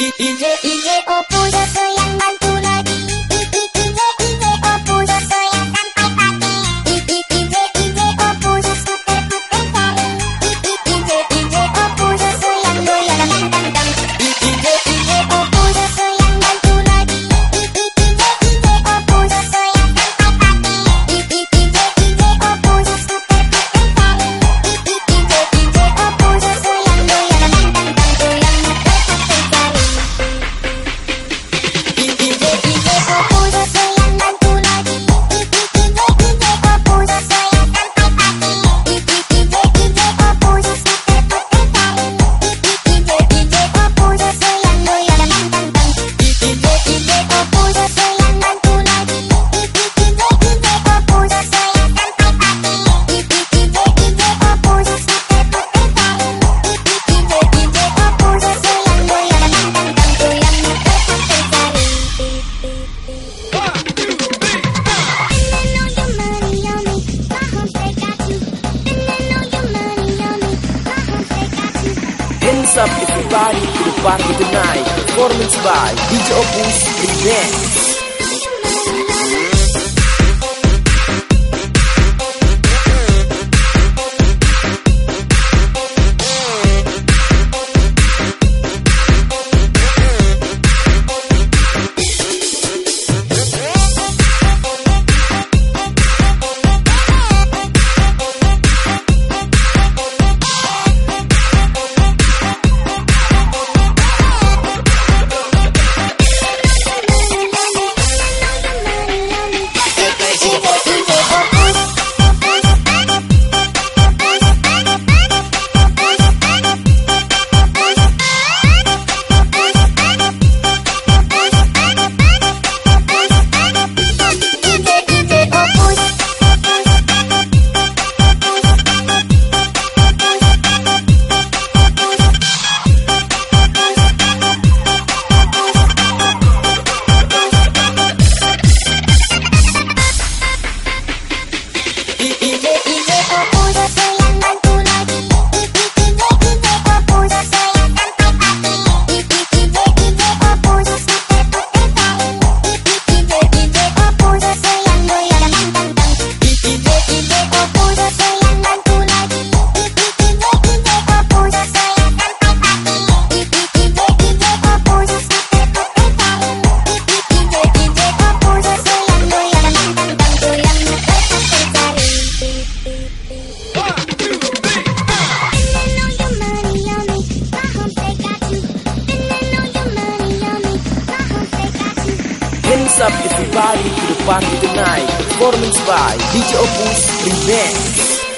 い、い、い、い、おぷやかや What's up everybody to the party tonight. Performance by DJ Opus Presents Party the Night Performance by DJ Opus Remix